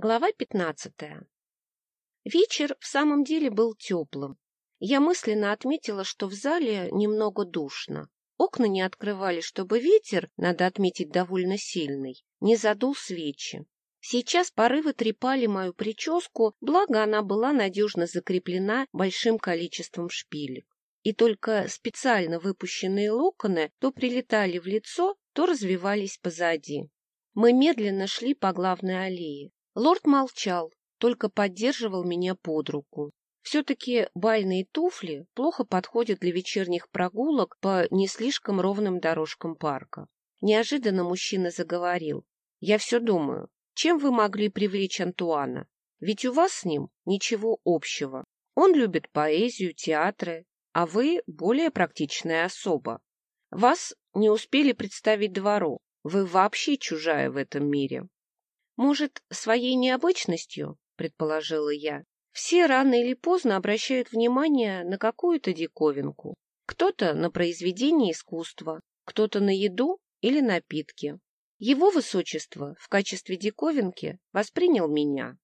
Глава пятнадцатая. Вечер в самом деле был теплым. Я мысленно отметила, что в зале немного душно. Окна не открывали, чтобы ветер, надо отметить, довольно сильный, не задул свечи. Сейчас порывы трепали мою прическу, благо она была надежно закреплена большим количеством шпилек. И только специально выпущенные локоны то прилетали в лицо, то развивались позади. Мы медленно шли по главной аллее. Лорд молчал, только поддерживал меня под руку. Все-таки бальные туфли плохо подходят для вечерних прогулок по не слишком ровным дорожкам парка. Неожиданно мужчина заговорил. «Я все думаю, чем вы могли привлечь Антуана? Ведь у вас с ним ничего общего. Он любит поэзию, театры, а вы более практичная особа. Вас не успели представить двору. Вы вообще чужая в этом мире. Может, своей необычностью, предположила я. Все рано или поздно обращают внимание на какую-то диковинку. Кто-то на произведение искусства, кто-то на еду или напитки. Его высочество в качестве диковинки воспринял меня.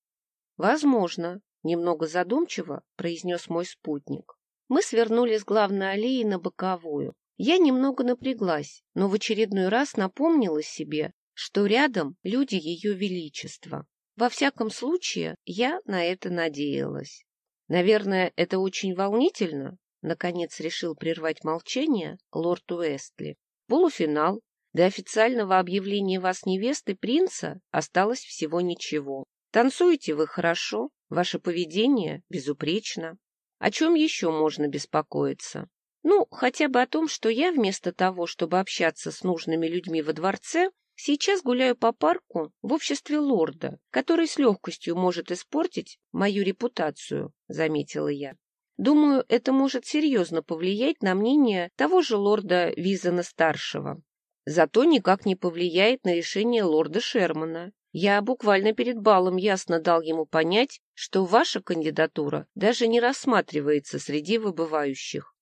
Возможно, немного задумчиво произнес мой спутник. Мы свернули с главной аллеи на боковую. Я немного напряглась, но в очередной раз напомнила себе, что рядом люди Ее Величества. Во всяком случае, я на это надеялась. Наверное, это очень волнительно, наконец решил прервать молчание лорд Уэстли. Полуфинал. До официального объявления вас невесты принца осталось всего ничего. Танцуете вы хорошо, ваше поведение безупречно. О чем еще можно беспокоиться? Ну, хотя бы о том, что я вместо того, чтобы общаться с нужными людьми во дворце, Сейчас гуляю по парку в обществе лорда, который с легкостью может испортить мою репутацию, — заметила я. Думаю, это может серьезно повлиять на мнение того же лорда Визана-старшего. Зато никак не повлияет на решение лорда Шермана. Я буквально перед балом ясно дал ему понять, что ваша кандидатура даже не рассматривается среди выбывающих.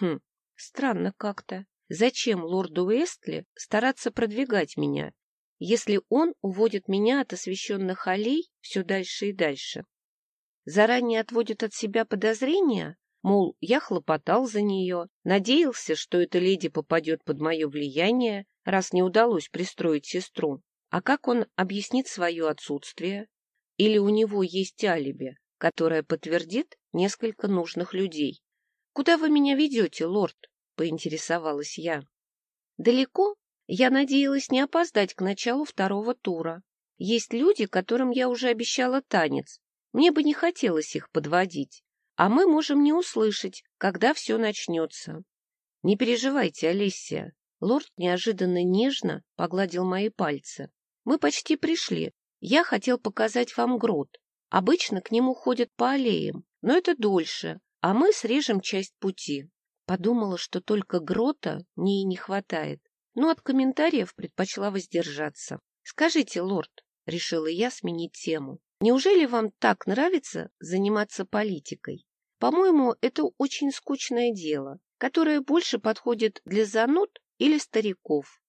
Хм, странно как-то. Зачем лорду Уэстли стараться продвигать меня, если он уводит меня от освещенных аллей все дальше и дальше? Заранее отводит от себя подозрения, мол, я хлопотал за нее, надеялся, что эта леди попадет под мое влияние, раз не удалось пристроить сестру. А как он объяснит свое отсутствие? Или у него есть алиби, которое подтвердит несколько нужных людей? Куда вы меня ведете, лорд? Поинтересовалась я. Далеко? Я надеялась не опоздать к началу второго тура. Есть люди, которым я уже обещала танец. Мне бы не хотелось их подводить. А мы можем не услышать, когда все начнется. Не переживайте, Алисия. Лорд неожиданно нежно погладил мои пальцы. Мы почти пришли. Я хотел показать вам грот. Обычно к нему ходят по аллеям, но это дольше, а мы срежем часть пути. Подумала, что только грота мне и не хватает, но от комментариев предпочла воздержаться. «Скажите, лорд», — решила я сменить тему, «неужели вам так нравится заниматься политикой? По-моему, это очень скучное дело, которое больше подходит для зануд или стариков.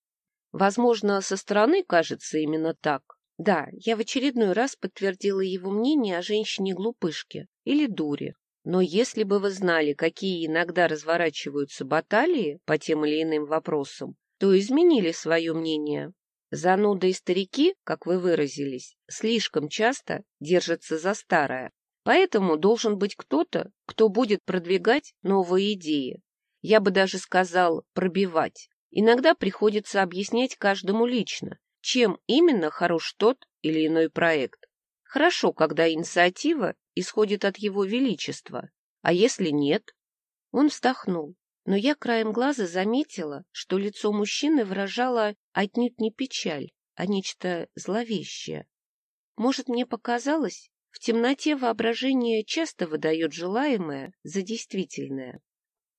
Возможно, со стороны кажется именно так. Да, я в очередной раз подтвердила его мнение о женщине-глупышке или дуре, но если бы вы знали, какие иногда разворачиваются баталии по тем или иным вопросам, то изменили свое мнение. Зануды и старики, как вы выразились, слишком часто держатся за старое. Поэтому должен быть кто-то, кто будет продвигать новые идеи. Я бы даже сказал, пробивать. Иногда приходится объяснять каждому лично, чем именно хорош тот или иной проект. Хорошо, когда инициатива исходит от его величества. А если нет? Он вздохнул, но я краем глаза заметила, что лицо мужчины выражало отнюдь не печаль, а нечто зловещее. Может, мне показалось, в темноте воображение часто выдает желаемое за действительное.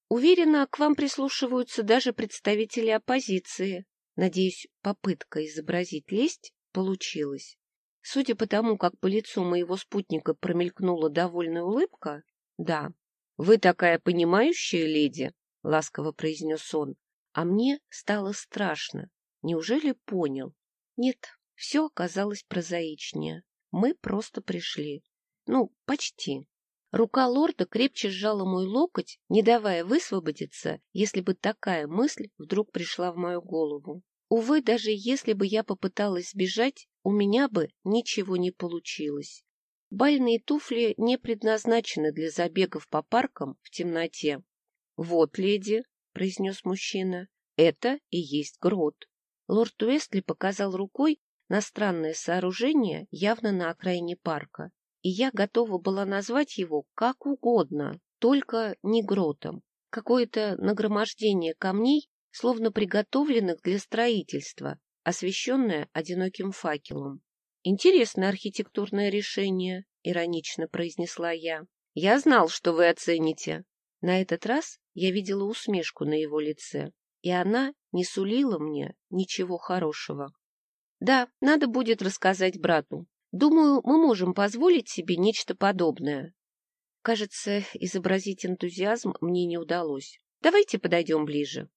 Уверена, к вам прислушиваются даже представители оппозиции. Надеюсь, попытка изобразить лесть получилась. Судя по тому, как по лицу моего спутника промелькнула довольная улыбка, да. — Вы такая понимающая леди, — ласково произнес он, а мне стало страшно. Неужели понял? Нет, все оказалось прозаичнее. Мы просто пришли. Ну, почти. Рука лорда крепче сжала мой локоть, не давая высвободиться, если бы такая мысль вдруг пришла в мою голову. Увы, даже если бы я попыталась сбежать, у меня бы ничего не получилось. Бальные туфли не предназначены для забегов по паркам в темноте. — Вот, леди, — произнес мужчина, — это и есть грот. Лорд Уэстли показал рукой на странное сооружение явно на окраине парка, и я готова была назвать его как угодно, только не гротом. Какое-то нагромождение камней, словно приготовленных для строительства, освещенное одиноким факелом. «Интересное архитектурное решение», — иронично произнесла я. «Я знал, что вы оцените». На этот раз я видела усмешку на его лице, и она не сулила мне ничего хорошего. «Да, надо будет рассказать брату. Думаю, мы можем позволить себе нечто подобное». Кажется, изобразить энтузиазм мне не удалось. Давайте подойдем ближе.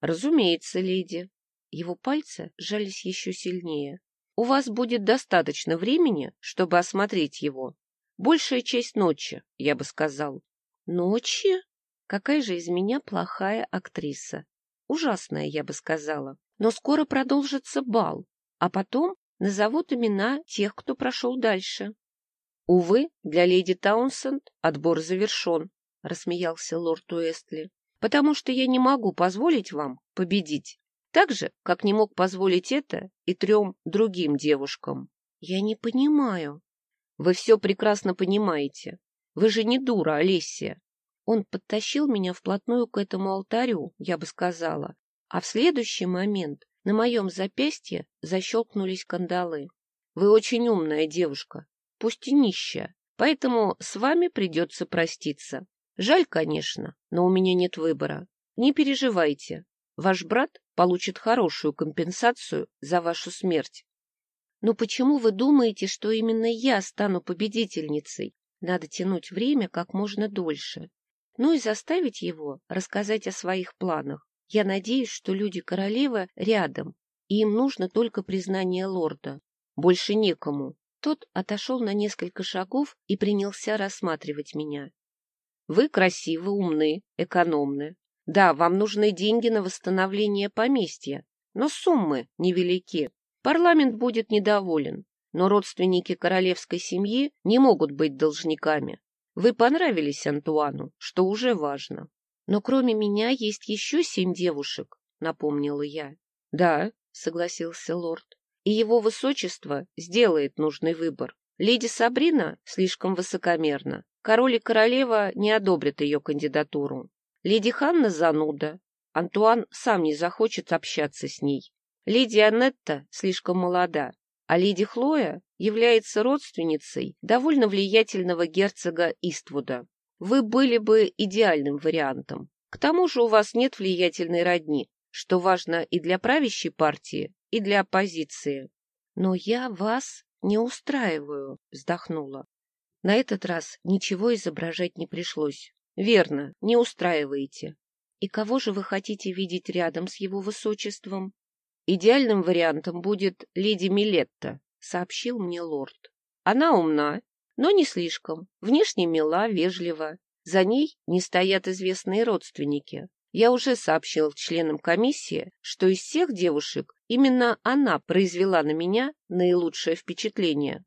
Разумеется, леди. Его пальцы сжались еще сильнее. У вас будет достаточно времени, чтобы осмотреть его. Большая часть ночи, я бы сказал. Ночи? Какая же из меня плохая актриса. Ужасная, я бы сказала. Но скоро продолжится бал, а потом назовут имена тех, кто прошел дальше. Увы, для леди Таунсенд отбор завершен, — рассмеялся лорд Уэстли потому что я не могу позволить вам победить, так же, как не мог позволить это и трем другим девушкам. Я не понимаю. Вы все прекрасно понимаете. Вы же не дура, Олесия. Он подтащил меня вплотную к этому алтарю, я бы сказала, а в следующий момент на моем запястье защелкнулись кандалы. Вы очень умная девушка, пусть и нищая, поэтому с вами придется проститься. Жаль, конечно, но у меня нет выбора. Не переживайте. Ваш брат получит хорошую компенсацию за вашу смерть. Но почему вы думаете, что именно я стану победительницей? Надо тянуть время как можно дольше. Ну и заставить его рассказать о своих планах. Я надеюсь, что люди королевы рядом, и им нужно только признание лорда. Больше некому. Тот отошел на несколько шагов и принялся рассматривать меня. Вы красивы, умны, экономны. Да, вам нужны деньги на восстановление поместья, но суммы невелики. Парламент будет недоволен, но родственники королевской семьи не могут быть должниками. Вы понравились Антуану, что уже важно. Но кроме меня есть еще семь девушек, напомнила я. Да, согласился лорд. И его высочество сделает нужный выбор. Леди Сабрина слишком высокомерна, Король и королева не одобрят ее кандидатуру. Леди Ханна зануда. Антуан сам не захочет общаться с ней. Леди Анетта слишком молода, а леди Хлоя является родственницей довольно влиятельного герцога Иствуда. Вы были бы идеальным вариантом. К тому же у вас нет влиятельной родни, что важно и для правящей партии, и для оппозиции. Но я вас не устраиваю, вздохнула. На этот раз ничего изображать не пришлось. Верно, не устраиваете. И кого же вы хотите видеть рядом с его высочеством? Идеальным вариантом будет леди Милетта, сообщил мне лорд. Она умна, но не слишком, внешне мила, вежлива. За ней не стоят известные родственники. Я уже сообщил членам комиссии, что из всех девушек именно она произвела на меня наилучшее впечатление.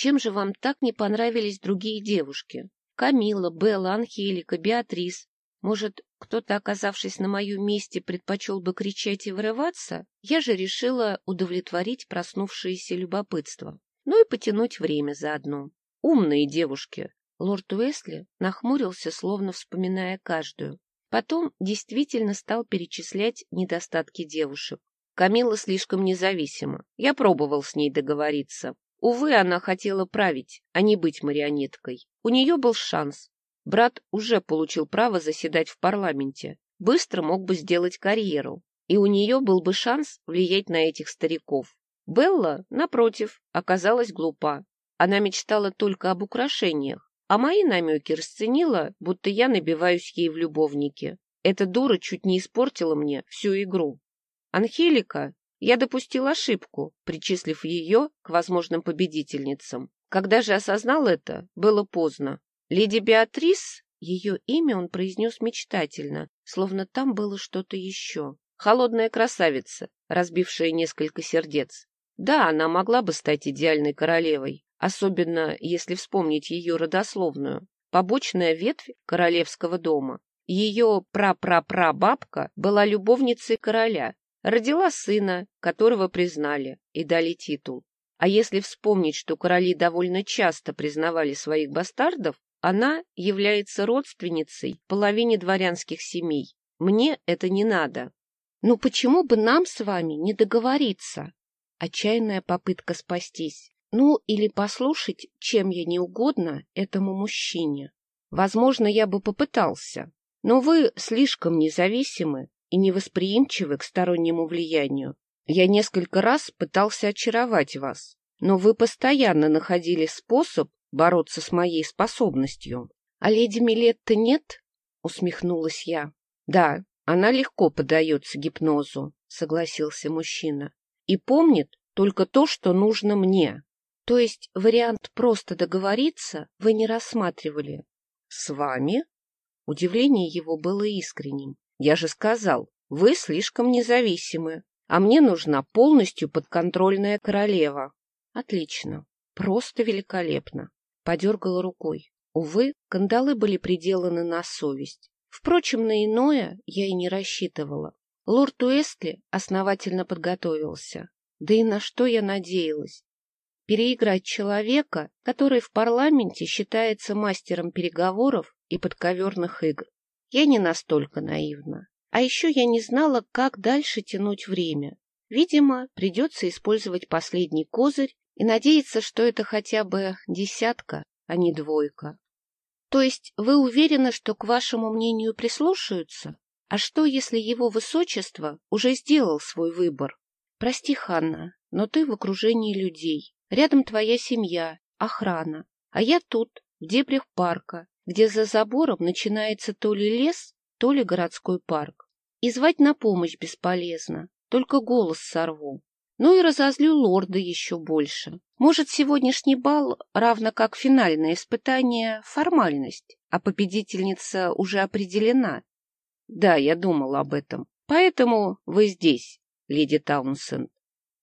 Чем же вам так не понравились другие девушки? Камила, Белла, Анхелика, Беатрис. Может, кто-то, оказавшись на моем месте, предпочел бы кричать и вырываться? Я же решила удовлетворить проснувшееся любопытство. Ну и потянуть время заодно. Умные девушки. Лорд Уэсли нахмурился, словно вспоминая каждую. Потом действительно стал перечислять недостатки девушек. Камила слишком независима. Я пробовал с ней договориться. Увы, она хотела править, а не быть марионеткой. У нее был шанс. Брат уже получил право заседать в парламенте. Быстро мог бы сделать карьеру. И у нее был бы шанс влиять на этих стариков. Белла, напротив, оказалась глупа. Она мечтала только об украшениях, а мои намеки расценила, будто я набиваюсь ей в любовнике. Эта дура чуть не испортила мне всю игру. Анхелика Я допустил ошибку, причислив ее к возможным победительницам. Когда же осознал это, было поздно. Леди Беатрис, ее имя он произнес мечтательно, словно там было что-то еще. Холодная красавица, разбившая несколько сердец. Да, она могла бы стать идеальной королевой, особенно если вспомнить ее родословную. Побочная ветвь королевского дома. Ее прапрапрабабка была любовницей короля, родила сына, которого признали и дали титул. А если вспомнить, что короли довольно часто признавали своих бастардов, она является родственницей половине дворянских семей. Мне это не надо. Ну почему бы нам с вами не договориться? Отчаянная попытка спастись. Ну, или послушать, чем я не угодно этому мужчине. Возможно, я бы попытался. Но вы слишком независимы и невосприимчивы к стороннему влиянию. Я несколько раз пытался очаровать вас, но вы постоянно находили способ бороться с моей способностью. — А леди Милетта нет? — усмехнулась я. — Да, она легко поддается гипнозу, — согласился мужчина. — И помнит только то, что нужно мне. То есть вариант просто договориться вы не рассматривали? — С вами? Удивление его было искренним. Я же сказал, вы слишком независимы, а мне нужна полностью подконтрольная королева. Отлично. Просто великолепно. Подергала рукой. Увы, кандалы были приделаны на совесть. Впрочем, на иное я и не рассчитывала. Лорд Уэстли основательно подготовился. Да и на что я надеялась? Переиграть человека, который в парламенте считается мастером переговоров и подковерных игр. Я не настолько наивна. А еще я не знала, как дальше тянуть время. Видимо, придется использовать последний козырь и надеяться, что это хотя бы десятка, а не двойка. То есть вы уверены, что к вашему мнению прислушаются? А что, если его высочество уже сделал свой выбор? Прости, Ханна, но ты в окружении людей. Рядом твоя семья, охрана. А я тут, в дебрях парка, где за забором начинается то ли лес, то ли городской парк. И звать на помощь бесполезно, только голос сорву. Ну и разозлю лорда еще больше. Может, сегодняшний бал, равно как финальное испытание, формальность, а победительница уже определена? Да, я думал об этом. Поэтому вы здесь, леди Таунсенд.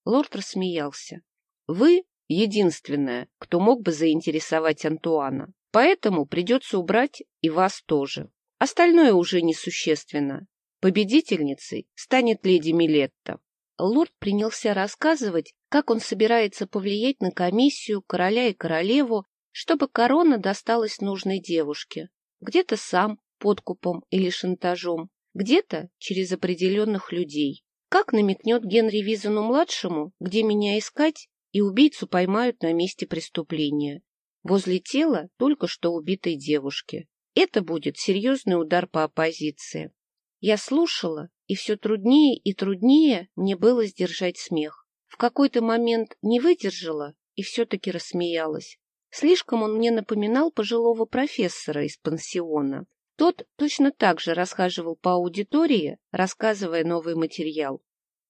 Лорд рассмеялся. Вы единственная, кто мог бы заинтересовать Антуана. Поэтому придется убрать и вас тоже. Остальное уже несущественно. Победительницей станет леди Милетта лорд принялся рассказывать, как он собирается повлиять на комиссию, короля и королеву, чтобы корона досталась нужной девушке. Где-то сам, подкупом или шантажом, где-то через определенных людей. Как намекнет Генри Визану-младшему, где меня искать, и убийцу поймают на месте преступления. Возле тела только что убитой девушки. Это будет серьезный удар по оппозиции. Я слушала, и все труднее и труднее мне было сдержать смех. В какой-то момент не выдержала и все-таки рассмеялась. Слишком он мне напоминал пожилого профессора из пансиона. Тот точно так же расхаживал по аудитории, рассказывая новый материал.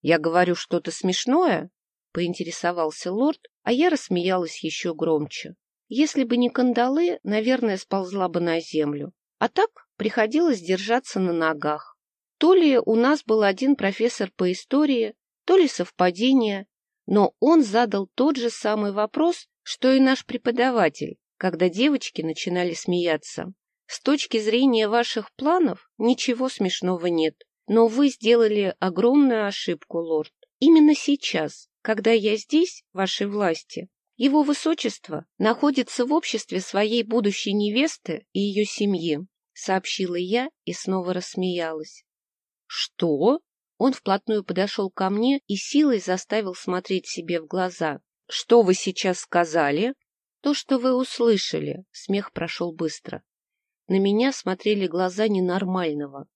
«Я говорю что-то смешное?» — поинтересовался лорд, а я рассмеялась еще громче. Если бы не кандалы, наверное, сползла бы на землю. А так приходилось держаться на ногах. То ли у нас был один профессор по истории, то ли совпадение, но он задал тот же самый вопрос, что и наш преподаватель, когда девочки начинали смеяться. С точки зрения ваших планов ничего смешного нет, но вы сделали огромную ошибку, лорд. Именно сейчас, когда я здесь, вашей власти, его высочество находится в обществе своей будущей невесты и ее семьи, сообщила я и снова рассмеялась. «Что?» Он вплотную подошел ко мне и силой заставил смотреть себе в глаза. «Что вы сейчас сказали?» «То, что вы услышали». Смех прошел быстро. На меня смотрели глаза ненормального.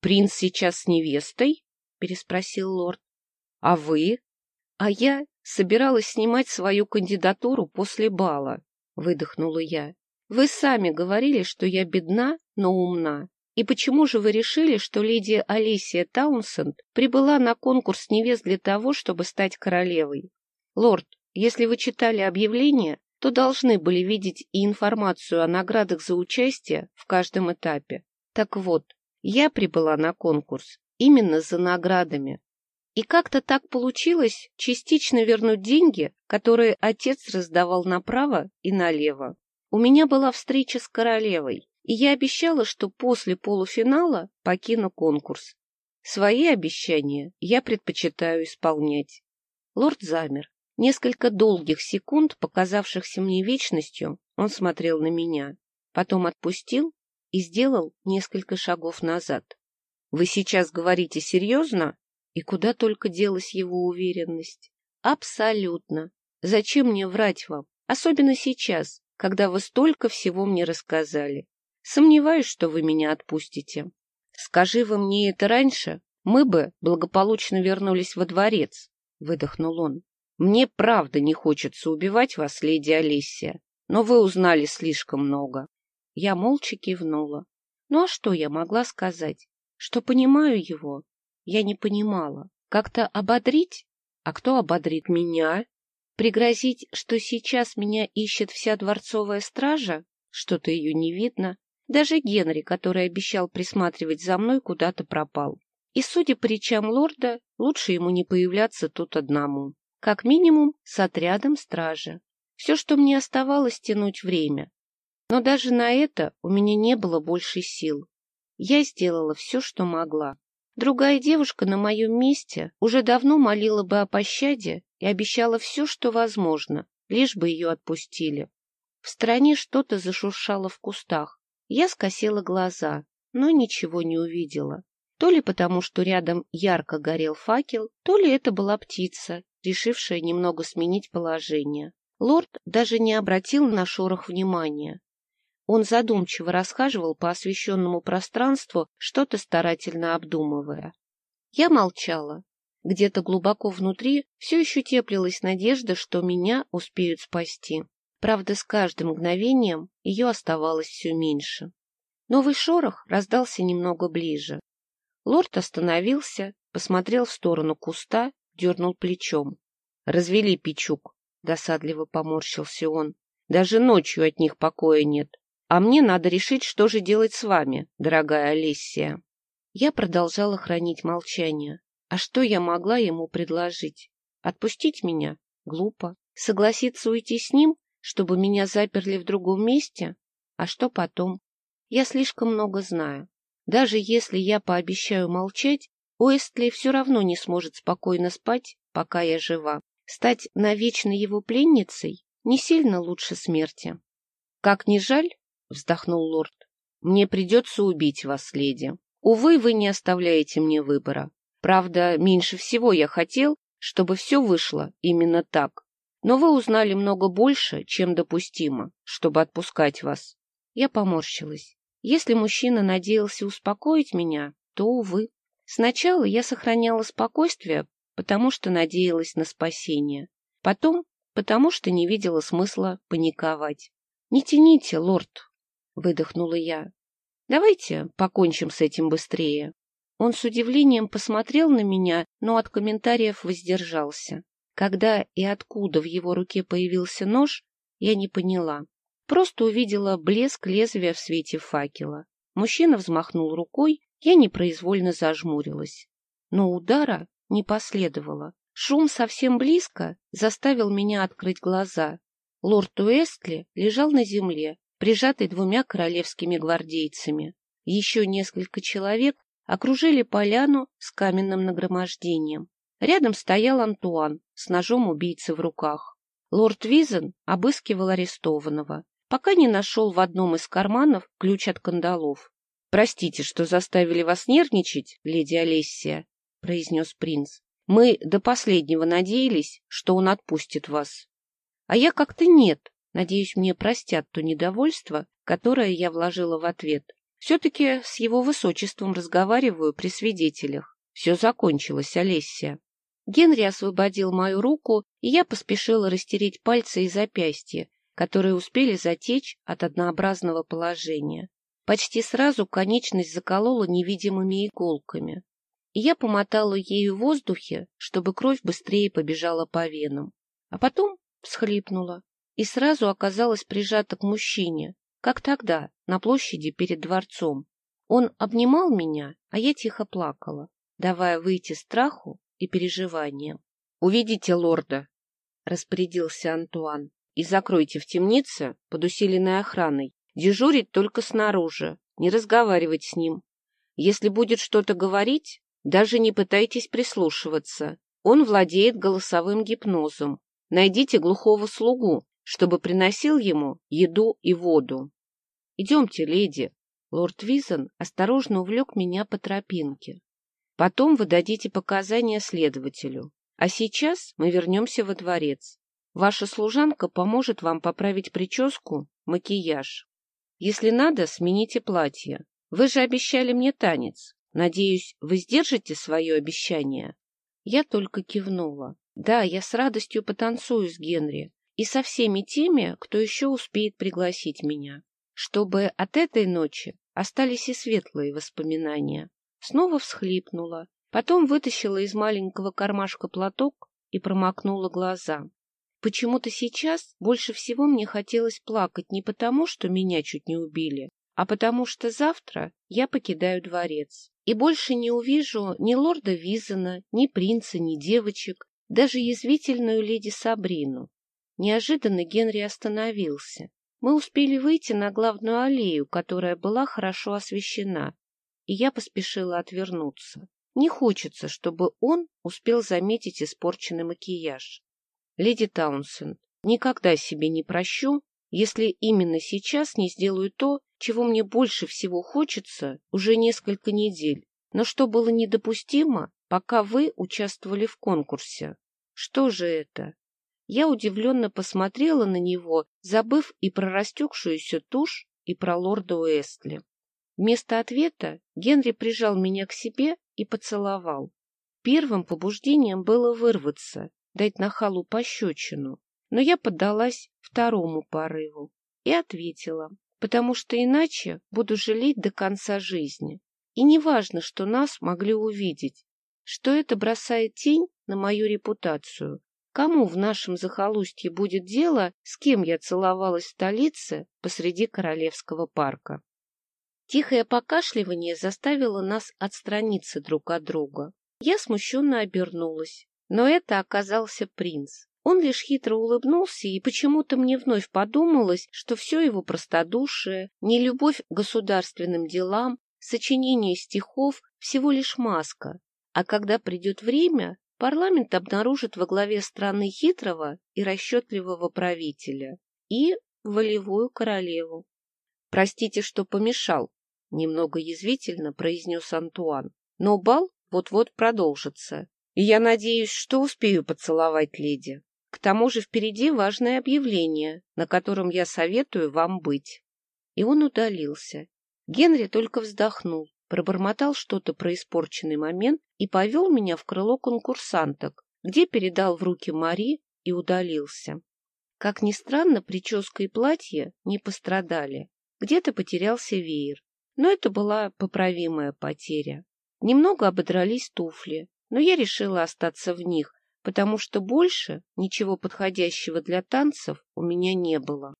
«Принц сейчас с невестой?» — переспросил лорд. «А вы?» «А я собиралась снимать свою кандидатуру после бала», — выдохнула я. «Вы сами говорили, что я бедна, но умна. И почему же вы решили, что леди Алисия Таунсенд прибыла на конкурс невест для того, чтобы стать королевой? Лорд, если вы читали объявление, то должны были видеть и информацию о наградах за участие в каждом этапе. Так вот, я прибыла на конкурс именно за наградами. И как-то так получилось частично вернуть деньги, которые отец раздавал направо и налево. У меня была встреча с королевой, и я обещала, что после полуфинала покину конкурс. Свои обещания я предпочитаю исполнять. Лорд замер. Несколько долгих секунд, показавшихся мне вечностью, он смотрел на меня, потом отпустил и сделал несколько шагов назад. — Вы сейчас говорите серьезно? И куда только делась его уверенность? — Абсолютно. Зачем мне врать вам? Особенно сейчас, когда вы столько всего мне рассказали. Сомневаюсь, что вы меня отпустите. Скажи вы мне это раньше, мы бы благополучно вернулись во дворец, — выдохнул он. Мне правда не хочется убивать вас, леди Алисия, но вы узнали слишком много. Я молча кивнула. Ну а что я могла сказать? Что понимаю его? Я не понимала. Как-то ободрить? А кто ободрит меня? Пригрозить, что сейчас меня ищет вся дворцовая стража? Что-то ее не видно. Даже Генри, который обещал присматривать за мной, куда-то пропал. И, судя по речам лорда, лучше ему не появляться тут одному. Как минимум с отрядом стражи. Все, что мне оставалось, тянуть время. Но даже на это у меня не было больше сил. Я сделала все, что могла. Другая девушка на моем месте уже давно молила бы о пощаде и обещала все, что возможно, лишь бы ее отпустили. В стороне что-то зашуршало в кустах. Я скосила глаза, но ничего не увидела. То ли потому, что рядом ярко горел факел, то ли это была птица, решившая немного сменить положение. Лорд даже не обратил на шорох внимания. Он задумчиво расхаживал по освещенному пространству, что-то старательно обдумывая. Я молчала. Где-то глубоко внутри все еще теплилась надежда, что меня успеют спасти. Правда, с каждым мгновением ее оставалось все меньше. Новый шорох раздался немного ближе. Лорд остановился, посмотрел в сторону куста дернул плечом. Развели печук, досадливо поморщился он. Даже ночью от них покоя нет. А мне надо решить, что же делать с вами, дорогая Алисия. Я продолжала хранить молчание. А что я могла ему предложить? Отпустить меня? Глупо. Согласиться уйти с ним, чтобы меня заперли в другом месте? А что потом? Я слишком много знаю. Даже если я пообещаю молчать, Уэстли все равно не сможет спокойно спать, пока я жива. Стать навечно его пленницей не сильно лучше смерти. — Как ни жаль, — вздохнул лорд, — мне придется убить вас, леди. Увы, вы не оставляете мне выбора. Правда, меньше всего я хотел, чтобы все вышло именно так. Но вы узнали много больше, чем допустимо, чтобы отпускать вас. Я поморщилась. Если мужчина надеялся успокоить меня, то, увы. Сначала я сохраняла спокойствие, потому что надеялась на спасение. Потом, потому что не видела смысла паниковать. — Не тяните, лорд, — выдохнула я. — Давайте покончим с этим быстрее. Он с удивлением посмотрел на меня, но от комментариев воздержался. Когда и откуда в его руке появился нож, я не поняла. Просто увидела блеск лезвия в свете факела. Мужчина взмахнул рукой, я непроизвольно зажмурилась. Но удара не последовало. Шум совсем близко заставил меня открыть глаза. Лорд Уэстли лежал на земле, прижатый двумя королевскими гвардейцами. Еще несколько человек окружили поляну с каменным нагромождением. Рядом стоял Антуан с ножом убийцы в руках. Лорд Визен обыскивал арестованного, пока не нашел в одном из карманов ключ от кандалов. «Простите, что заставили вас нервничать, леди Олессия», — произнес принц. «Мы до последнего надеялись, что он отпустит вас. А я как-то нет. Надеюсь, мне простят то недовольство, которое я вложила в ответ. Все-таки с его высочеством разговариваю при свидетелях. Все закончилось, Олессия». Генри освободил мою руку, и я поспешила растереть пальцы и запястья, которые успели затечь от однообразного положения. Почти сразу конечность заколола невидимыми иголками, и я помотала ею в воздухе, чтобы кровь быстрее побежала по венам. А потом всхлипнула и сразу оказалась прижата к мужчине, как тогда, на площади перед дворцом. Он обнимал меня, а я тихо плакала, давая выйти страху и переживаниям. — Уведите лорда, — распорядился Антуан, — и закройте в темнице под усиленной охраной. Дежурить только снаружи, не разговаривать с ним. Если будет что-то говорить, даже не пытайтесь прислушиваться. Он владеет голосовым гипнозом. Найдите глухого слугу, чтобы приносил ему еду и воду. — Идемте, леди. Лорд Визон осторожно увлек меня по тропинке. Потом вы дадите показания следователю. А сейчас мы вернемся во дворец. Ваша служанка поможет вам поправить прическу, макияж. Если надо, смените платье. Вы же обещали мне танец. Надеюсь, вы сдержите свое обещание? Я только кивнула. Да, я с радостью потанцую с Генри и со всеми теми, кто еще успеет пригласить меня, чтобы от этой ночи остались и светлые воспоминания. Снова всхлипнула, потом вытащила из маленького кармашка платок и промокнула глаза. Почему-то сейчас больше всего мне хотелось плакать не потому, что меня чуть не убили, а потому что завтра я покидаю дворец и больше не увижу ни лорда Визена, ни принца, ни девочек, даже язвительную леди Сабрину. Неожиданно Генри остановился. Мы успели выйти на главную аллею, которая была хорошо освещена, и я поспешила отвернуться. Не хочется, чтобы он успел заметить испорченный макияж. Леди Таунсенд, никогда себе не прощу, если именно сейчас не сделаю то, чего мне больше всего хочется уже несколько недель, но что было недопустимо, пока вы участвовали в конкурсе. Что же это? Я удивленно посмотрела на него, забыв и про растекшуюся тушь, и про лорда Уэстли. Вместо ответа Генри прижал меня к себе и поцеловал. Первым побуждением было вырваться, дать нахалу пощечину, но я поддалась второму порыву и ответила, потому что иначе буду жалеть до конца жизни. И не что нас могли увидеть, что это бросает тень на мою репутацию. Кому в нашем захолустье будет дело, с кем я целовалась в столице посреди Королевского парка? Тихое покашливание заставило нас отстраниться друг от друга. Я смущенно обернулась, но это оказался принц. Он лишь хитро улыбнулся, и почему-то мне вновь подумалось, что все его простодушие, нелюбовь к государственным делам, сочинение стихов — всего лишь маска. А когда придет время, парламент обнаружит во главе страны хитрого и расчетливого правителя и волевую королеву. — Простите, что помешал, — немного язвительно произнес Антуан, — но бал вот-вот продолжится, и я надеюсь, что успею поцеловать леди. К тому же впереди важное объявление, на котором я советую вам быть. И он удалился. Генри только вздохнул, пробормотал что-то про испорченный момент и повел меня в крыло конкурсанток, где передал в руки Мари и удалился. Как ни странно, прическа и платье не пострадали. Где-то потерялся веер, но это была поправимая потеря. Немного ободрались туфли, но я решила остаться в них, потому что больше ничего подходящего для танцев у меня не было.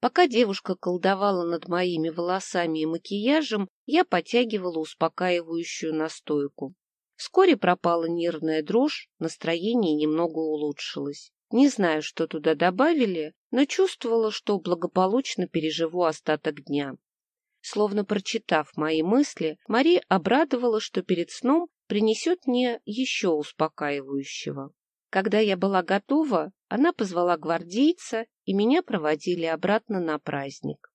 Пока девушка колдовала над моими волосами и макияжем, я потягивала успокаивающую настойку. Вскоре пропала нервная дрожь, настроение немного улучшилось. Не знаю, что туда добавили, но чувствовала, что благополучно переживу остаток дня. Словно прочитав мои мысли, Мари обрадовала, что перед сном принесет мне еще успокаивающего. Когда я была готова, она позвала гвардейца, и меня проводили обратно на праздник.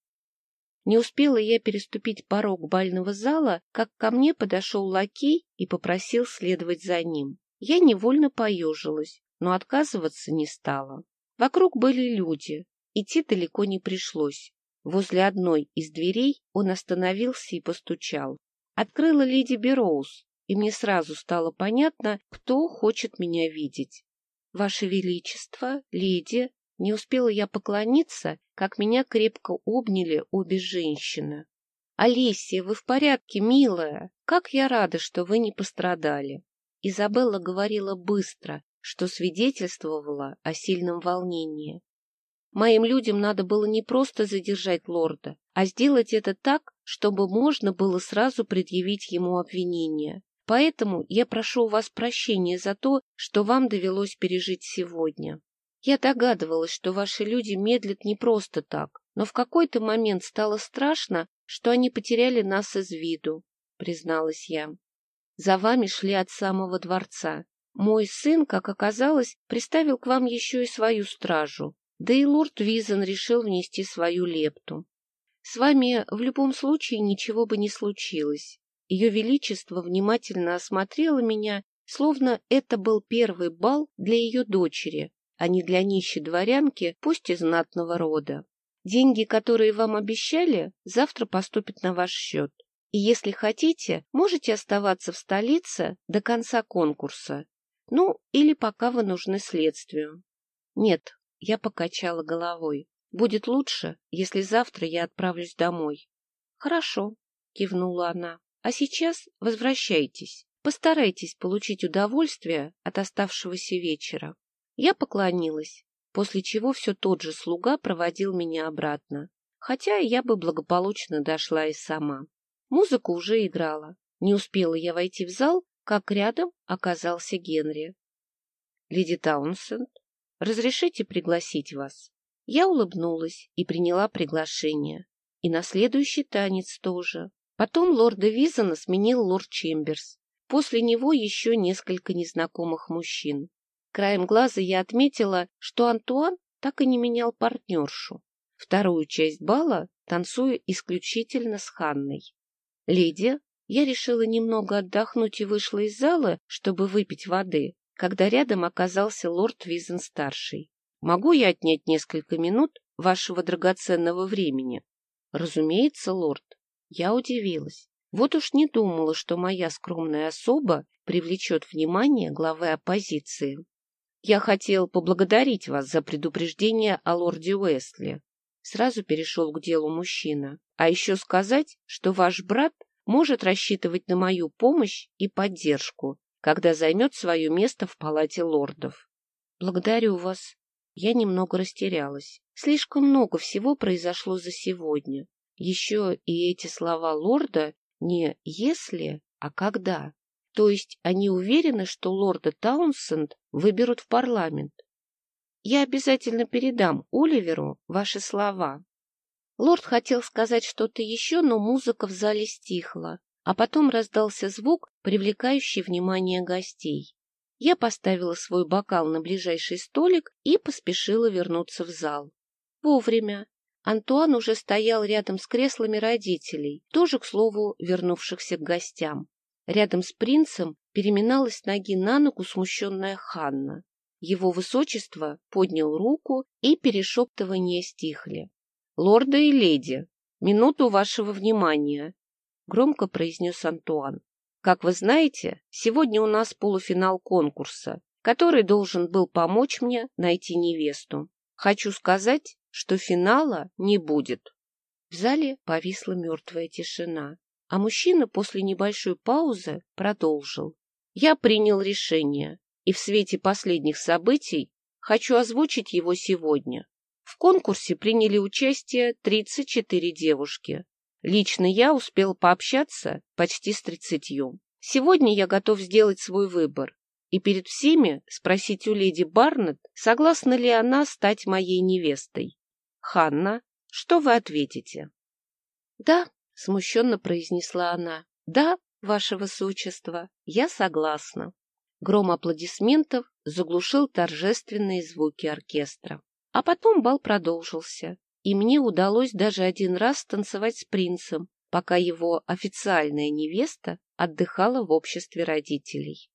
Не успела я переступить порог бального зала, как ко мне подошел лакей и попросил следовать за ним. Я невольно поежилась, но отказываться не стала. Вокруг были люди, идти далеко не пришлось. Возле одной из дверей он остановился и постучал. Открыла леди Бероуз, и мне сразу стало понятно, кто хочет меня видеть. «Ваше Величество, леди!» Не успела я поклониться, как меня крепко обняли обе женщины. Алисия, вы в порядке, милая? Как я рада, что вы не пострадали. Изабелла говорила быстро, что свидетельствовало о сильном волнении. Моим людям надо было не просто задержать лорда, а сделать это так, чтобы можно было сразу предъявить ему обвинение. Поэтому я прошу у вас прощения за то, что вам довелось пережить сегодня. Я догадывалась, что ваши люди медлят не просто так, но в какой-то момент стало страшно, что они потеряли нас из виду, призналась я. За вами шли от самого дворца. Мой сын, как оказалось, приставил к вам еще и свою стражу, да и лорд Визен решил внести свою лепту. С вами в любом случае ничего бы не случилось. Ее Величество внимательно осмотрело меня, словно это был первый бал для ее дочери, а не для нищей дворянки, пусть и знатного рода. Деньги, которые вам обещали, завтра поступят на ваш счет. И если хотите, можете оставаться в столице до конца конкурса. Ну, или пока вы нужны следствию. Нет, я покачала головой. Будет лучше, если завтра я отправлюсь домой. Хорошо, кивнула она. А сейчас возвращайтесь. Постарайтесь получить удовольствие от оставшегося вечера. Я поклонилась, после чего все тот же слуга проводил меня обратно, хотя я бы благополучно дошла и сама. Музыка уже играла. Не успела я войти в зал, как рядом оказался Генри. — Леди Таунсенд, разрешите пригласить вас? Я улыбнулась и приняла приглашение. И на следующий танец тоже. Потом лорда Визана сменил лорд Чемберс. После него еще несколько незнакомых мужчин. Краем глаза я отметила, что Антуан так и не менял партнершу. Вторую часть бала танцую исключительно с Ханной. Леди, я решила немного отдохнуть и вышла из зала, чтобы выпить воды, когда рядом оказался лорд Визен-старший. Могу я отнять несколько минут вашего драгоценного времени? Разумеется, лорд. Я удивилась. Вот уж не думала, что моя скромная особа привлечет внимание главы оппозиции. Я хотел поблагодарить вас за предупреждение о лорде Уэсли. Сразу перешел к делу мужчина. А еще сказать, что ваш брат может рассчитывать на мою помощь и поддержку, когда займет свое место в палате лордов. Благодарю вас. Я немного растерялась. Слишком много всего произошло за сегодня. Еще и эти слова лорда не «если», а «когда». То есть они уверены, что лорда Таунсенд выберут в парламент. Я обязательно передам Оливеру ваши слова. Лорд хотел сказать что-то еще, но музыка в зале стихла, а потом раздался звук, привлекающий внимание гостей. Я поставила свой бокал на ближайший столик и поспешила вернуться в зал. Вовремя. Антуан уже стоял рядом с креслами родителей, тоже, к слову, вернувшихся к гостям. Рядом с принцем переминалась ноги на ногу смущенная Ханна. Его высочество поднял руку, и перешептывания стихли. — Лорда и леди, минуту вашего внимания, — громко произнес Антуан. — Как вы знаете, сегодня у нас полуфинал конкурса, который должен был помочь мне найти невесту. Хочу сказать, что финала не будет. В зале повисла мертвая тишина, а мужчина после небольшой паузы продолжил. Я принял решение, и в свете последних событий хочу озвучить его сегодня. В конкурсе приняли участие 34 девушки. Лично я успел пообщаться почти с тридцатью. Сегодня я готов сделать свой выбор и перед всеми спросить у леди Барнетт, согласна ли она стать моей невестой. Ханна, что вы ответите? — Да, — смущенно произнесла она. — Да, ваше высочество, я согласна. Гром аплодисментов заглушил торжественные звуки оркестра. А потом бал продолжился, и мне удалось даже один раз танцевать с принцем, пока его официальная невеста отдыхала в обществе родителей.